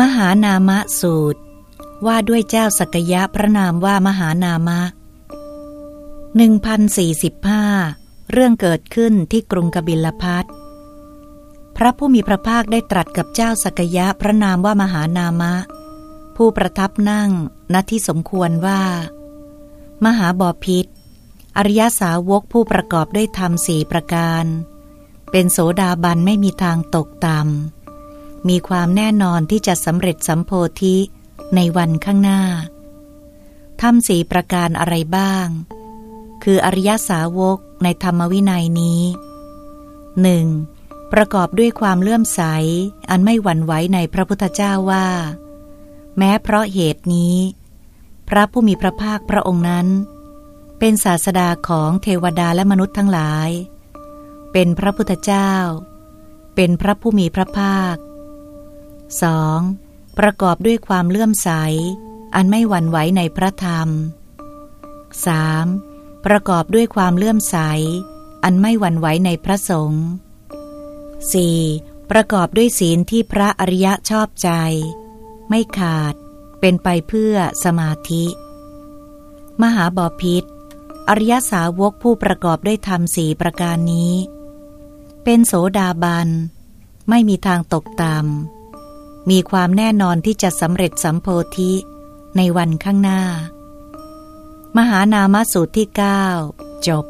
มหานามะสูตร ว่าด้วยเจ้าสักยะพระนามว่ามหานามะ 1045 เรื่องเกิดขึ้นที่กรุงกบิลพัทพระผู้มีพระภาคได้ตรัสกับเจ้าสักยะพระนามว่ามหานามะ ผู้ประทับนั่งณที่สมควรว่า มหาบอพิษอริยสาวกผู้ประกอบด้วยธรรมสี่ประการ เป็นโสดาบันไม่มีทางตกต่ำ มีความแน่นอนที่จะสำเร็จสัมโพธิในวันข้างหน้าธรรมสี่ประการอะไรบ้าง คืออริยสาวกในธรรมวินัยนี้หนึ่งประกอบด้วยความเลื่อมใส อันไม่หวั่นไหวในพระพุทธเจ้าว่า แม้เพราะเหตุนี้ พระผู้มีพระภาคพระองค์นั้น เป็นศาสดาของเทวดาและมนุษย์ทั้งหลาย เป็นพระพุทธเจ้า เป็นพระผู้มีพระภาค 2. ประกอบด้วยความเลื่อมใส อันไม่หวั่นไหวในพระธรรม 3. ประกอบด้วยความเลื่อมใส อันไม่หวั่นไหวในพระสงฆ์ 4. ประกอบด้วยศีลที่พระอริยะชอบใจ ไม่ขาด เป็นไปเพื่อสมาธิ มหาบอพิษ อริยสาวกผู้ประกอบด้วยธรรมสีประการนี้ เป็นโสดาบัน ไม่มีทางตกต่ำ มีความแน่นอนที่จะสำเร็จสัมโพธิในวันข้างหน้า มหานามสูตรที่ 9 จบ